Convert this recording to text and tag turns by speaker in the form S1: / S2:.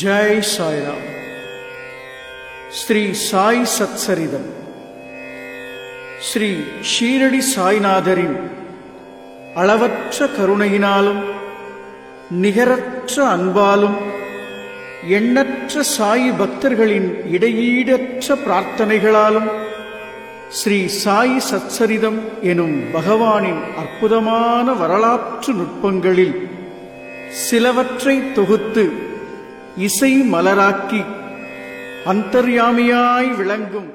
S1: ஜெய் சாய்ராம். ஸ்ரீ சாய் சத்சரிதம். ஸ்ரீ ஷீரடி சாய்நாதரின் அளவற்ற கருணையினாலும் நிகரற்ற அன்பாலும் எண்ணற்ற சாய் பக்தர்களின் இடையீடற்ற பிரார்த்தனைகளாலும் ஸ்ரீ சாய் சச்சரிதம் எனும் பகவானின் அற்புதமான வரலாற்று நுட்பங்களில் சிலவற்றை தொகுத்து இசை மலராக்கி அந்தர்யாமியாய் விளங்கும்.